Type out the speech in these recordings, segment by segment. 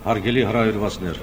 Հարգելի հրավիրվածներ,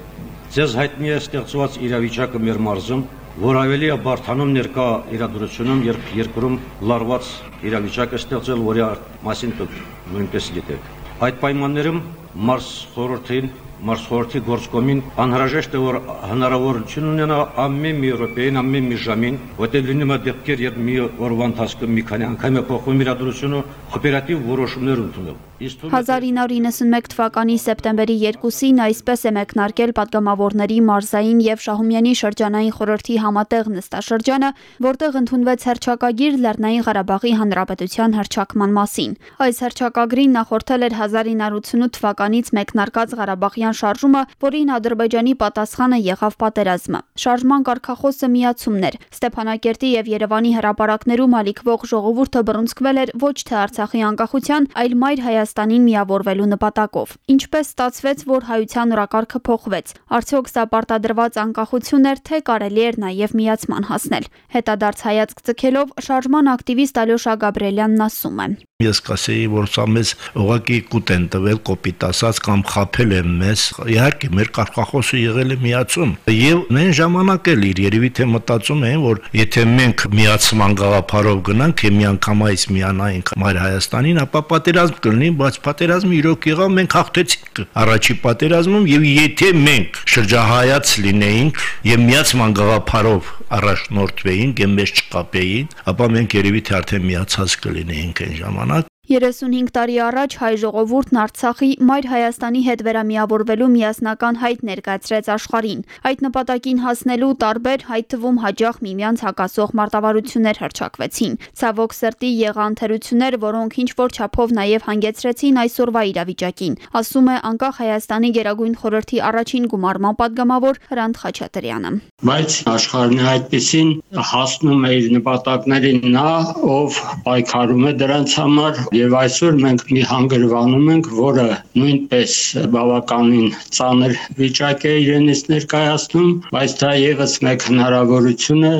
ձեզ հայտնի է ստեղծված իրավիճակը մեր մարզում, որ ավելի է բարթանում ներկա իրադրությունում, երբ երկրում լարված իրավիճակ է ստեղծել, որի մասին դուք նույնպես գիտեք։ Այդ պայմաններում մարս խորհրդին մարս խորհրդի գործկոմին անհրաժեշտ է որ հնարավորություն ունենա ամեն մի եվրոպեին ամեն մի ժամին որտեղ լինում է դեպքեր երբ մի օրվա ընթացքում մի քանի անգամ է փոխվում իրադրությունը օպերատիվ որոշումներ ընդունել 1991 թվականի սեպտեմբերի 2-ին այսպես է մեկնարկել падգամավորների մարզային եւ Շահումյանի շրջանային խորհրդի համատեղ նստաշրջանը, որտեղ ընդունվեց հերճակագիր Լեռնային Ղարաբաղի Հանրապետության հերճակման մասին։ Այս հերճակագրին նախորդել էր 1988 թվականի թվականից մեկնարկած Ղարաբաղյան շարժումը, որին Ադրբեջանի պատասխանը եղավ պատերազմը։ Շարժման կարգախոսը միացումն էր։ Ստեփանակերտի եւ Երևանի հրապարակներում ալիքվող ժողովուրդը բռունցքվել էր ոչ թե Արցախի անկախության, այլ մայր Հայաստանի Հայաստանին միավորվելու նպատակով։ Ինչպես ստացվեց, որ հայության օրակարգը փոխվեց։ Արդյոք սա պարտադրված անկախություն էր, թե կարելի էր նաև միացման հասնել։ Հետադարձ հայացք ցկելով շարժման ակտիվիստ Ալյոշա Գաբրելյանն ասում է. Ես կասեի, որ սա մեզ ուղակի կուտ են տվել, կոպիտ ասած կամ խափել են մեզ։ Իհարկե, մեր կարգախոսը եղել է միացում։ Եվ նույն ժամանակ էլ իր երևի թե մտածում են, որ եթե մենք միացման գաղափարով գնանք, եւ միանգամայից միանայինք Մայր Հայաստանին, ապա պատերազմ կլինի, բայց պատերազմը իրոք եղավ, մենք հաղթեցինք առաջի պատերազմում եւ եթե մենք շրջահայաց լինեինք եւ միացման գաղափարով առաջնորդվեինք եւ մեզ չկապեին, ապա մենք երևի թե արդեն միացած կլինեինք այն ժամանակ 35 տարի առաջ հայ ժողովուրդն Արցախի Մայր Հայաստանի հետ վերամիավորվելու միասնական հայտ ներկայացրեց աշխարհին։ Այդ նպատակին հասնելու տարբեր հայտ թվում հաջող միմյանց հակասող մարտավարություններ հրճակվեցին։ Ցավոք սրտի եղանթերություններ, որոնք ինչ որ չափով նաև հանգեցրեցին այսօրվա իրավիճակին, ասում է անկախ Հայաստանի Գերագույն խորհրդի առաջին գումարման падգամավոր Հրանտ Խաչատրյանը։ Բայց աշխարհն այդպեսին հասնում է իր նպատակներին նա, ով պայքարում է դրանց համար Եվ այսօր մենք մի հանգրվանում ենք, որը նույնպես բավականին ծանր վիճակ է իրենից ներկայացնում, բայց դա եւս մեկ հնարավորություն է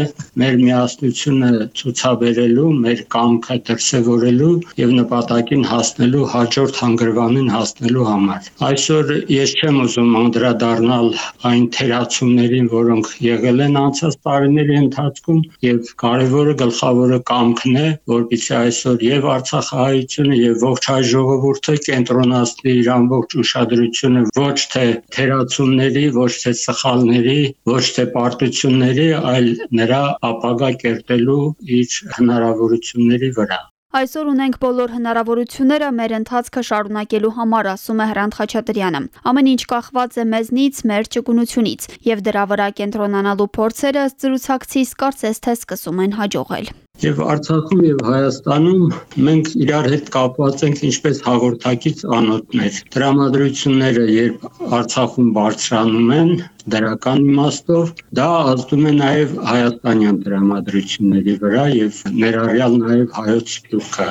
մեր միասնությունը ցուցաբերելու, մեր կամքը դրսևորելու եւ նպատակին հասնելու հաջորդ հանգրվանին հասնելու համար։ Այսօր ես չեմ ուզում անդրադառնալ այն թերացումներին, որոնք եղել են անցած տարիների ընթացքում եւ կարևորը գլխավորը կամքն է, որպեսզի այսօր եւ Արցախահայ ազգությունը եւ ողջ հայ ժողովուրդը կենտրոնացնի իր ամբողջ ուշադրությունը ոչ թե թերացումների, ոչ թե սխալների, ոչ թե պարտությունների, այլ նրա ապագա կերտելու իր հնարավորությունների վրա։ Այսօր ունենք բոլոր հնարավորությունները մեր ընթացքը շարունակելու համար, ասում է Հրանտ Խաչատրյանը։ Ամեն ինչ կախված է մեզնից, մեր ճկունությունից, եւ դրա վրա կենտրոնանալու փորձերը զրուցակցից կարծես թե սկսում են հաջողել։ Եվ Արցախում եւ Հայաստանում մենք իրար հետ կապված ենք ինչպես հաղորդակից անոթներ։ Դրամատրությունները երբ Արցախում բարձրանում են, դրական իմաստով, դա ազդում է նաև հայաստանյան դրամատրությունների վրա եւ ներառյալ նաև հայոց սփյուռքը։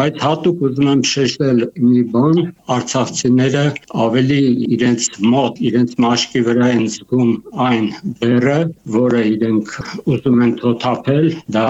Բայց հատուկ ուզում եմ շեշտել մի բան, արցախցիները ավելի իրենց մոտ, իրենց մաշկի վրա են զգում այն բերը, որը իրենք ուզում են թոթափել, դա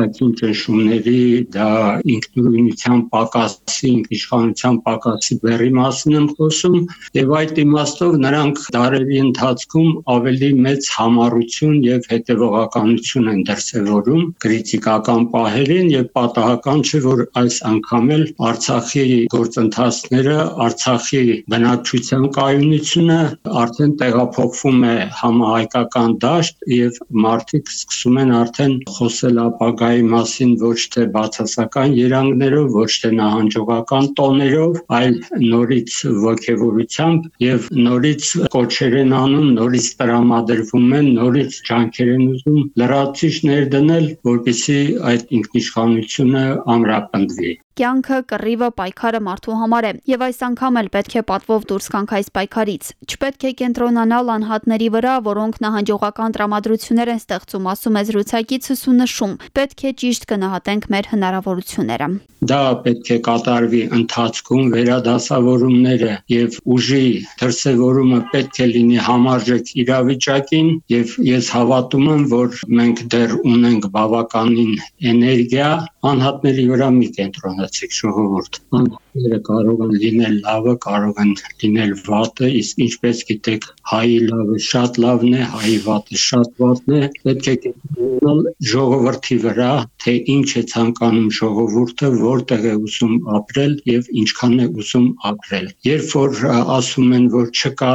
արտաքին ճնշումների, դա ինքնուրույնության պակասի, ինքնիշխանության պակասի բերի մասին եմ խոսում, եւ այդ իմաստով նրանք դարերի ընթացքում ավելի մեծ համառություն եւ հետեւողականություն են դրսեւորում քրիտիկական պահերին եւ պատահական չէ որ այս անգամ էլ Արցախի գործընթացները Արցախի բնակչության կայունությունը արդեն տեղափոխվում է համահայկական դաշտ եւ մարդիկ սկսում են արդեն խոսել ապագայի մասին ոչ թե բացասական երանգներով, ոչ թե նահանջողական տոներով, այլ նորից ողջևորությամբ եւ նորից կոչեր են անում նորից տրամադրվում են, նորից ջանքեր են ուզում լրացիչ ներդնել, որպեսզի այդ ինքնիշխանությունը ամրապնդվի։ Կյանքը, կռիվը, պայքարը մարդու համար է, եւ այս անգամ էլ պետք է պատվով դուրս գանք այս պայքարից։ Չպետք է կենտրոնանալ անհատների վրա, որոնք նահանջողական տրամադրություններ են ստեղծում, ասում է զրուցակիցս ու նշում. պետք է ճիշտ գնահատենք մեր հնարավորությունները։ Դա պետք է կատարվի ընթացքում վերադասավորումները եւ ուժի դրսեւորումը պետք է լինի համարժեք իրավիճակին եւ ես հավատում եմ, որ մենք դեռ ունենք բավականին էներգիա անհատների վրա մի կենտրոնացնել հավատացեք ժողովուրդ։ Անձերը կարող են լինել լավը, կարող են լինել վատը, իսկ ինչպես գիտեք, հայի լավը շատ լավն է, հայի վատը շատ վատն է։ Պետք է գտնալ ժողովրդի վրա, թե ինչ է ցանկանում ժողովուրդը, որտեղ է ուզում ապրել եւ ինչքան է ուզում ապրել։ Երբ որ ասում են, որ չկա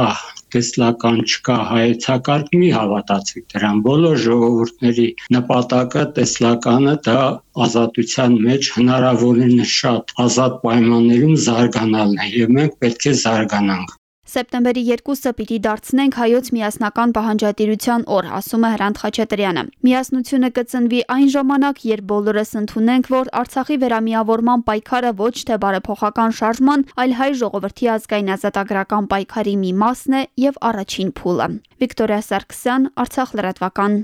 տեսլական չկա հայեցակարգ, մի հավատացեք դրան։ Բոլոր ժողովուրդների նպատակը տեսլականը դա ազատության մեջ հնարավորինս շատ ազատ պայմաններում զարգանալն է եւ մենք պետք է զարգանանք։ Սեպտեմբերի 2-ը պիտի դարձնենք հայոց միասնական պահանջատիրության օր, ասում է Հրանտ Խաչատրյանը։ Միասնությունը կծնվի այն ժամանակ, երբ բոլորս ընդունենք, որ Արցախի վերամիավորման պայքարը ոչ թե բարեփոխական շարժման, այլ հայ ժողովրդի ազգային ազատագրական պայքարի մի մասն է եւ առաջին փուլը։ Վիկտորիա Սարգսյան, Արցախ լրատվական։